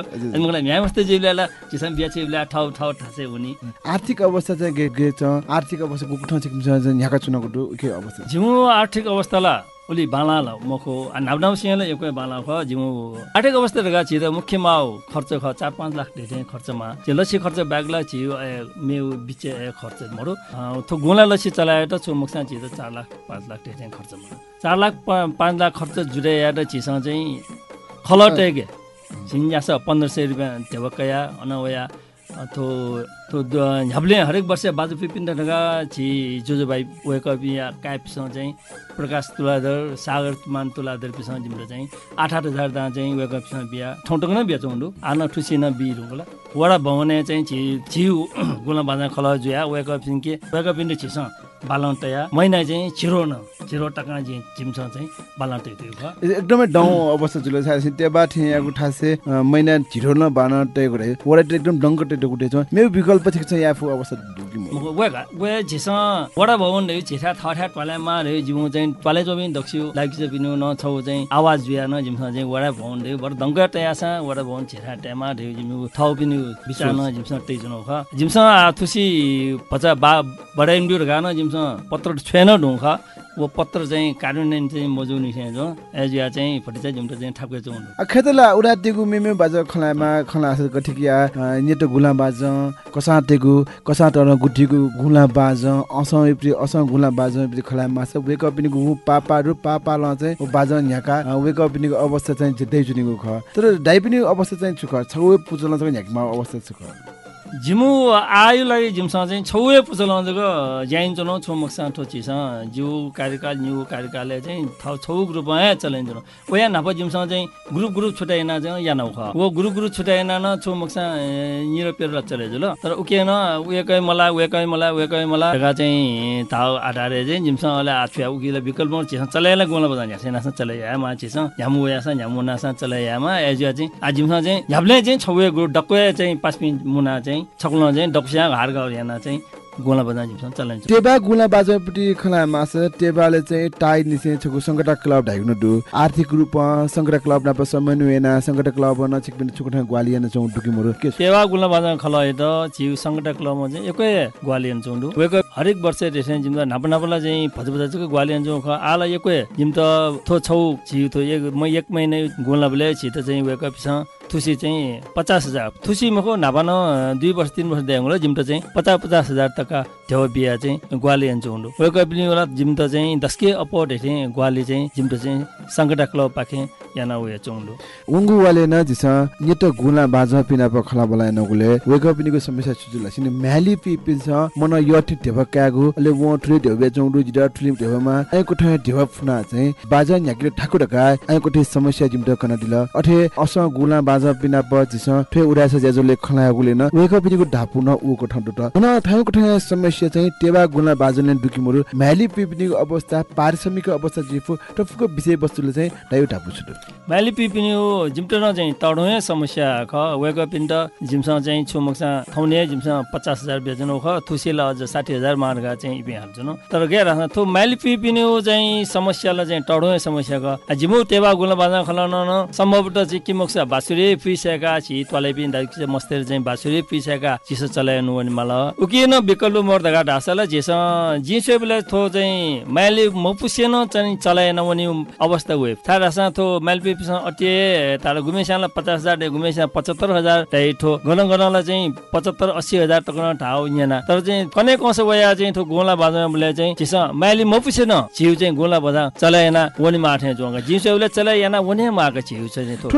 मलाई म्या मस्त जिबला चिसम बिया चिबला ठाउ ठाउ ठासे हुनी। आर्थिक अवस्था चाहिँ गे गे छ? आर्थिक अवस्था गुकुठ सिकपिसन चाहिँ यहाँका चुनावको दु के अवस्था? जिमु आर्थिक अवस्थाला ओली बाला ल मखो नाबनाउ सिंहले एकै बाला ख जिमु आर्थिक अवस्था त मुख्य माउ खर्च ख चार पाँच लाख ढेटे खर्चमा जे लसी खर्च ब्यागला छि मेउ बिचे खर्च मरो। थो गोला लसी चलाए त छु मुखसा छि त चार लाख पाँच लाख ढेटे खर्चमा चार लाख पाँच लाख खर्च त छिसँग चाहिँ खलटेगे। सिन्जास पन्ध्र सय रुपियाँ ढेवकया अनवया द- झ्याप्ले हरेक वर्ष बाजु पिपिन ढगा छि जोजो भाइ वेकअप या काइपसँग चाहिँ प्रकाश तुलाधर सागर मान तुलाधर पिसँग जिम्रो चाहिँ आठ आठ हजार दाँ चाहिँ वेकअपसँग बिहा ठाउँ ठाउँ नै बेचौँ डु आन ठुसी न बि रुङ्गला वडा भवने चाहिँ छि छिउ गुला बाजा खल जुया वेकअप के वेकअप इन्डो छिसँग बालन तया महिना चाहिँ छिरो न छिरो टका चाहिँ चाहिँ बालन तय एकदमै अवस्था जुल छ। ठासे महिना न वडा एकदम छ मेरो विकल्प छ अवस्था म वे वे झिस वडा भवन रे जिउ चाहिँ लागि पिनु न छौ चाहिँ आवाज जुया न चाहिँ वडा भवन रे बर दङ्ग टयासा वडा भवन रे पिनु बिचार न जुनो ख थुसी पचा बा बडा इन्डु गा न जिमसँग पत्र छेन ढुङ ख वो पत्र चाहिँ कार्यान्वयन चाहिँ मजुनी छ जो एज या चाहिँ फटिचा जिमटा चाहिँ ठापके चौ आ खेतला उडातेगु मेमे बाज खलामा खला आसे गठिकिया नेटो गुला बाज कसा तेगु कसा तर गुठीगु गुला बाज असं इप्रि असं गुला बाज इप्रि खलामा सब वेक अप निगु पापा रु पापा ल चाहिँ उ बाज न्याका वेक अप निगु अवस्था चाहिँ जेतै जुनिगु ख। तर दाइ पनि अवस्था चाहिँ छुख छौ पुजल चाहिँ न्याकमा अवस्था छुख जिमु आयुलाई जिमसँग चाहिँ छौए पुचलाउँदैको ज्याइन्छ न छौ मक्सा ठोचिस जिउ कार्यकाल न्यु कार्यकालले चाहिँ थाउ छौ ग्रुपमा चलाइन्छ न ओ या नाप जिमसँग चाहिँ ग्रुप ग्रुप छुट्याएन चाहिँ या नौख वो ग्रुप ग्रुप छुट्याएन न निरो पेर चलाइज ल। तर उके न उएकै मला उएकै मला उएकै मला चाहिँ थाउ आधारे चाहिँ जिमसँग अहिले आछुया उकिले विकल्प चिसँग चलाइला गोला बजान झ्यासे नासा चलाइया मा चिसँग झ्यामु उयासा झ्यामु नासा चलाइयामा एजुया चाहिँ आ जिमसँग चाहिँ झ्याप्ले चाहिँ छौए ग्रुप डक्वे चाहिँ पाँच मिनट मुना चाहिँ छक्ल चाहिँ डक्स्या हार गाउँ याना चाहिँ गोला बजान जिमसँग चलाइन्छ टेबा गुला बाजपट्टि खला मास टेबाले चाहिँ टाइ निसे छगु संगठा क्लब ढाइग्नु दु आर्थिक रूपमा संगठा क्लब नाप समन्वयना संगठा क्लब न छिकपिन छुकठा ग्वालियन चौ दुकिमरु के सेवा गुल्ला बाजा खल त छिउ सङ्गठा क्लबमा चाहिँ एकै ग्वालियन चौँडु वेको हरेक वर्ष रेसन जिम नापा नापाला चाहिँ भज भजाको ग्वालियन चौँ ख आला एकै जिम त थो छौ छिउ थो एक म एक महिना गुल्ला बोले छि त चाहिँ वेको पिसा थुसी चाहिँ पचास हजार थुसी मको नापा न दुई वर्ष तिन वर्ष दिएको जिम त चाहिँ पचास पचास हजार टका ठेउ बिहा चाहिँ ग्वाली हान्छ हुनु वेको पनि होला जिम त चाहिँ दसके अपोट हेठे ग्वाली चाहिँ जिम त चाहिँ सङ्गठा क्लब पाखे याना उयो चौँडु उंगु वाले न जिस नेट गुला बाजा पिना प खला बला नगुले वेक अप निको समस्या सुजुला सिने म्याली पि पिन्छ मन यति ढेव क्यागु अले वो ट्रे ढेव बेचौडु जिडा ट्रिम ढेवमा आइ कोठा ढेव फुना चाहिँ बाजा न्याकिले ठाकु ढका आइ कोठे समस्या जिमट कन दिल अठे अस गुला बाजा बिना प जिस फे उडास ज्याजोले खलागुले न वेक पिनिको ढापु न उको ठाउँ त। न ठाउँको ठाउँ समस्या चाहिँ टेवा गुना बाजुले दुकिमुरु म्याली पिपिनीको अवस्था पारिश्रमिक अवस्था जिफु टफुको विषय वस्तुले चाहिँ डायु ढापु छु म्याली पिपिनी हो जिम्टन चाहिँ तडुए समस्या ख वेक पिन्ट जिमसँग चाहिँ छुमक्सा थौने जिमसँग पचास हजार बेचन ख थुसेला अझ साठी हजार मार्गा चाहिँ इपे हाल्छन्। तर के राख्न थो म्याली पिपिनी चाहिँ समस्यालाई चाहिँ टडुए समस्या ख। जिमु टेवा गुला बाजा खलाउन न सम्भवतः चाहिँ किमक्सा बासुरे पिसेका छि तलै पिन दाइ मस्तेर चाहिँ बासुरे पिसेका चिसो चलाउनु भने मलाई। उकिएन विकल्प मर्दगा ढासालाई जेस जिसो बेला थो चाहिँ म्याली मपुसेन चाहिँ चलाएन भने अवस्था वे थाहा रासा थो म्याली पिपिसँग अटिए तार घुमेसालाई पचास हजार घुमेसा पचहत्तर हजार त्यही ठो गन गनलाई चाहिँ पचहत्तर अस्सी हजार टकन ठाउँ यहाँ तर चाहिँ कने कस वया चाहिँ थो गोला बाजामा बोले चाहिँ चिस म्याली मपुसेन छिउ चाहिँ गोला बजा चलाएन वनि माठे जोंगा। जिसो चलाएन वनि माका छिउ चाहिँ थो।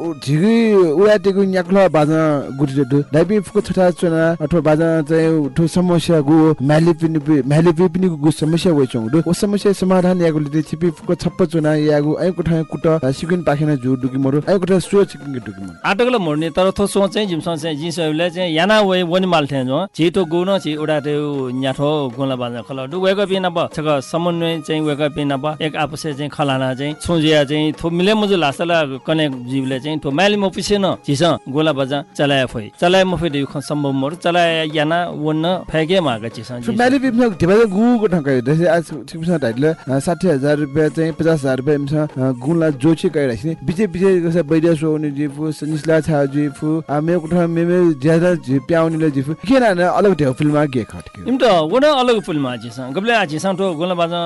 झिगि उडाटेको न्याक्ला बाजा गुटिटु डाइबी फुको छटा चुना अथवा बाजा चाहिँ ठु समस्या गु म्याली पिनि म्याली पिनि गु समस्या वइ चंगु ओ समस्या समाधान यागु लिते छिपी फुको छप्प चुना यागु आइ कोठा कुट सिकिन पाखेना जु डुकि मरु आइ कोठा सो सिकिन डुकि मरु आटकल मोड्ने तर थो सो चाहिँ जिमसँग चाहिँ जिसोले चाहिँ याना वइ वनि माल थे जो छिटो गुन छि उडाटे न्याठो गोला बाजा खला डु वेक पिना ब छक समन्वय चाहिँ वेक पिना ब एक आपसे चाहिँ खलाना चाहिँ छुजिया चाहिँ थो मिले मुजु लासला कने जीवले चाहिँ थो म्याली मपिसेन झिस गोला बजा चलाए फै चलाए मफे दे सम्भव मोर। चलाए याना वन्न फेगे मागा चिस म्याली पिप्न ढिबा गु को ठकै। दसे आज ठिकसँग ढाइले 60000 रुपैयाँ चाहिँ 50000 रुपैयाँ इमसा गुला जोछि कै राखिने बिचे बिचे गसे बैदिया सोउने जिफु सनिसला छा जिफु आ मे कोठा मे मे ज्यादा प्याउनीले जिफु। के न अलग ढेउ फिल्ममा के खटके इम त वना अलग फिल्ममा चिस। गबले आ चिस तो गोला बाजा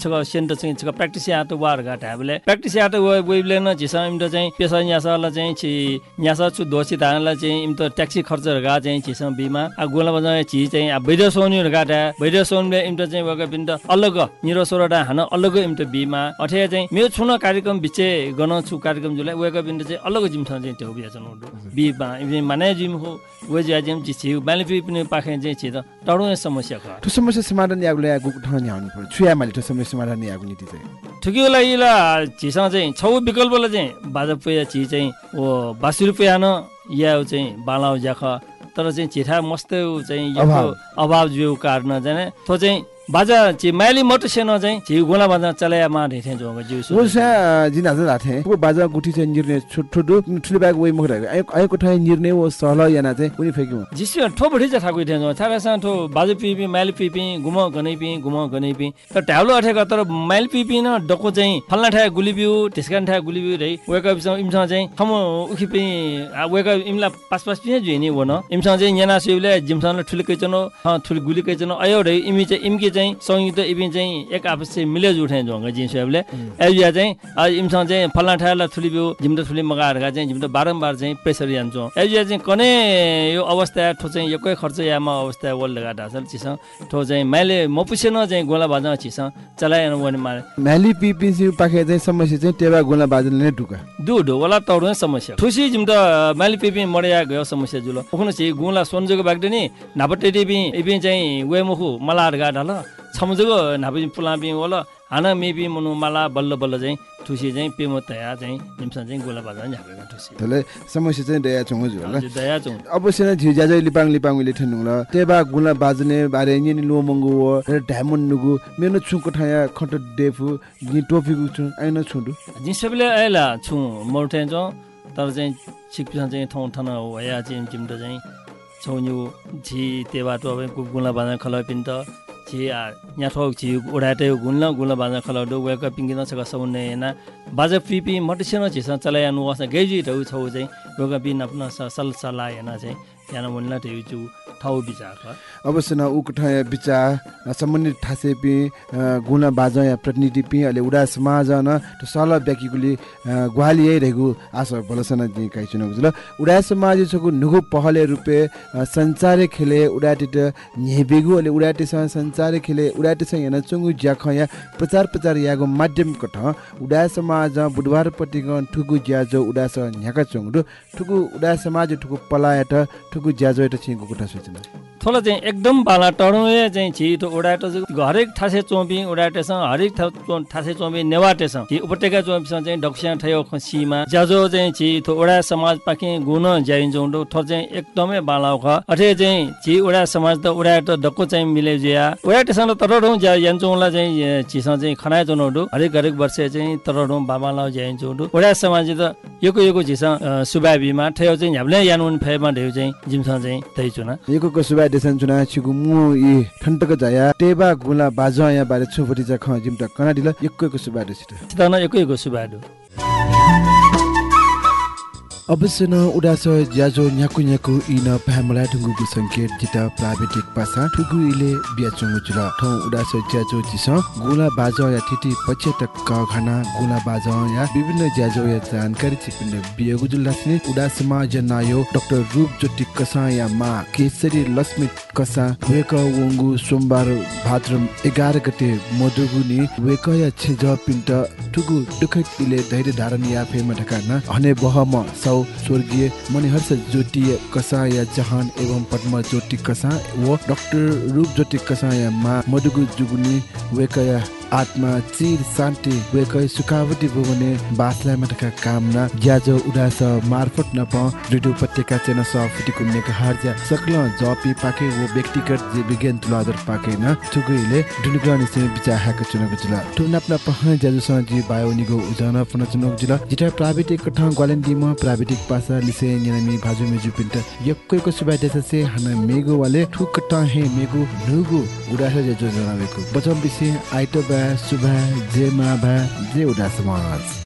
छक सेन्ट चाहिँ छक प्र्याक्टिस या त वार घाट हाबले प्र्याक्टिस या त वेबले न चिस। इम त चाहिँ पेसा न्यासाला चाहिँ छि न्यासा छु दोसी धानलाई चाहिँ इम त ट्याक्सी खर्च गा चाहिँ चिस बिमा। आ गोला बाजा छि चाहिँ आ बैद सोनी घाटा बैद सोनले इम त चाहिँ पिन त अलग निरो सोरडा हान अलग इम त बिमा। अठे चाहिँ मेरो छुन कार्यक्रम बिचे गन छु कार्यक्रम जुले वका पिन चाहिँ अलग जिम छ चाहिँ त्यो बिया छन् बिमा माने जिम हो वे ज्या जिम छि बाले पनि पाखे चाहिँ छि त टडो समस्या ख ठु समस्या समाधान यागु ठाउँ न्याउनु पर्यो। छुया माले ठु समस्या समाधान यागु नीति चाहिँ। ठुकीको लागि ला झिसँग चाहिँ छौ विकल्पलाई चाहिँ बाजा पुया छि चाहिँ ओ बासी रुपियाँ न या चाहिँ बालाउ ज्याख तर चाहिँ छिठा मस्तै चाहिँ अभाव। जिउ कारण चाहिँ थो चाहिँ बाजा छि माइली मोटर सेन चाहिँ छि गोला बाजा चलाया मा ढेथे जोंग जिउ सु ओसा जिन आज राथे को बाजा गुठी चाहिँ निर्णय छोटो ठुलो ब्याग वे मख आइ आइ कोठा निर्णय ओ सल याना चाहिँ कुनी फेक्यु। जिसु ठो बढी जा ठाकुर थे जो थारा सा ठो बाजा पिपी माइली पिपी गुम गनै पि गुम गनै पि। त ट्यावलो अठेका तर माइली पिपी न डको चाहिँ फल्ला ठा गुली बिउ त्यसकान ठा गुली बिउ रे वेका बिसँग इमसँग चाहिँ खम उखि पि वेका इमला पास पास पि जुइनी वन इमसँग चाहिँ याना सिउले जिमसँग ठुले कैचनो ठुले गुली कैचनो अयो रे इमि चाहिँ इमके चाहिँ संयुक्त इभिन चाहिँ एक आपस चाहिँ मिलेज उठे जिन सेबले एजिया चाहिँ आज इमसँग चाहिँ फल्ला ठाला थुली बिउ जिमट थुली मगाएर चाहिँ जिमट बारम्बार चाहिँ प्रेसर यान्छौ एजिया चाहिँ कने यो अवस्था ठो चाहिँ एकै खर्च यामा अवस्था वल लगा ढासल चिस ठो चाहिँ मैले म पुसेन चाहिँ गोला बाजा चिस चलाएन भने मारे म्याली पिपिसी पाखे चाहिँ समस्या चाहिँ टेबा गोला बाजाले नै ढुका दु ढोला तौर समस्या ठुसी जिम त म्याली पिपी मर्या गयो समस्या जुल उखन चाहिँ गोला सोनजोको बाग्दे नि नापटेटी इबि चाहिँ वे मुखु मलार गा ढाल छमजोको नापि पुलाबि वल हाना मेबी मनु मला बल्ल बल्ल चाहिँ ठुसी चाहिँ पेमो तया चाहिँ जिमसा चाहिँ गोला बाजा झापेको ठुसी तले समस्या चाहिँ दया चंगु जुल दया चंगु अवश्य नै झि ज्याजै लिपाङ लिपाङ उले ठनु ल तेबा गुला बाजने बारे नि लो मंगु व डायमन्ड नुगु मेनो छुको ठाया खट डेफु नि टोपी गु छु आइन छुडु जि सबले आइला छु मोर्थे जो तर चाहिँ छिकपिसा चाहिँ थौ थन वया चाहिँ जिम त चाहिँ छौन्यु झि तेबा तो अब गुला बाजा खला पिन्त छि यहाँ ठोक छि उडाटे गुल्न गुल्न बाजा खलाउडो वेक पिङ्गिन सक सौने ना बाजा पिपी मटिसेन छिस चलाया नु वसा गेजी ठौ छौ चाहिँ वेक पिन अपना सल सला हेना चाहिँ यहाँ मुन्ला ठेउ छु ठाउँ विचार अवश्य न उकठा विचार सम्बन्धित ठासे पि गुना बाजा या प्रतिनिधि पि अहिले उडा समाज न सल ब्याकीकुली ग्वाली रहेको आशा भलसन दि काइ चुन बुझल उडा समाज छको नुगु पहले रुपे संचारे खेले उडाटिट नेबेगु अहिले उडाटे संचारे खेले उडाटे स yana चंगु ज्याख या प्रचार प्रचार यागो माध्यम कठ। उडा समाज बुधबार पटिक ठुगु ज्याजो उडा स न्याका चंगु ठुगु उडा समाज ठुगु पलायट ठुगु ज्याजो एटा छिगु कोठा सूचना थोला चाहिँ एकदम बाला टडुए चाहिँ छिटो चाहिँ हरेक ठासे चोपी उडाटेसँग हरेक ठासे चोपी नेवाटेसँग छि उपत्यका चोपीसँग चाहिँ डक्स्या ठयो खसीमा ज्याजो चाहिँ छिटो उडा समाज पाखे गुण ज्याइन्छ उन्डो थो चाहिँ एकदमै बाला ख अठे चाहिँ छि उडा समाज त उडाट डक्को चाहिँ मिले ज्या। उडाटेसँग तरडौ ज्या यान्छौँला चाहिँ छिसँग चाहिँ खनाय चोनौडु हरेक हरेक वर्ष चाहिँ तरडौ बाबालाउ ज्याइन्छ उन्डु उडा समाज त योको योको झिसँग सुबाबीमा ठयो चाहिँ झ्याब्ले यानुन फेमा ढेउ चाहिँ जिमसँग चाहिँ तै चुना। यको सुबा देसन चुना छिगु मु इ ठन्टक जाया। टेबा गुला बाजा या बारे छुफटी जा ख जिम त कना दिल यको को सुबा देसित सिधन एकै एकै सुबाडु। अवश्य न उडास ज्याजो न्याकु न्याकु इ न पामला ढुङ्गुको सङ्केत जिता प्राविधिक पासा ठुगु इले जुल ठौ उडास ज्याजो जिस गुला बाज या ठिटी पछेत क घना गुला बाज या विभिन्न ज्याजो या जानकारी छिपिन बियगु जुल लास्ने उडास मा जनायो डाक्टर रूप ज्योति कसा या मा केसरी लक्ष्मी कसा वेक वंगु सोमबार भाद्र 11 गते मधुगुनी वेक या छेज पिन्ट ठुगु दुखै इले धैर्य धारण या फेमा ढकाना हने बहम सौ स्वर्गीय मणिहर्ष ज्योति कसा या जहान एवं पद्म ज्योति कसा व डाक्टर रूप ज्योति कसा या मा मधुगु जुगुनी वेकया आत्मा चिर शान्ति वेकै सुखावटी भुवने बासलाई कामना ज्याजो उडास मार्फत नप रेडियो उपत्यका चेन सफुटीको नेक हार्जा सक्ल जपी पाके वो व्यक्तिगत जे विज्ञान तुलादर पाके न ठुगुइले दुनुग्रा निसे बिचा हाक चुनक जुल टु नपना पह ज्याजो स जी बायो निगो उजान फन चुनक जुल जिटा प्राविधिक कठा ग्वालेन दिम प्राविधिक पासा लिसे निनामी भाजु मेजु पिन्ट। यक्कैको सुबाइ देश से हन मेगो वाले ठुक ट हे मेगो नुगु उडास ज्याजो जनावेको। बचम बिसे आइतो बा सुभा जे मा भा जे उडास समाज।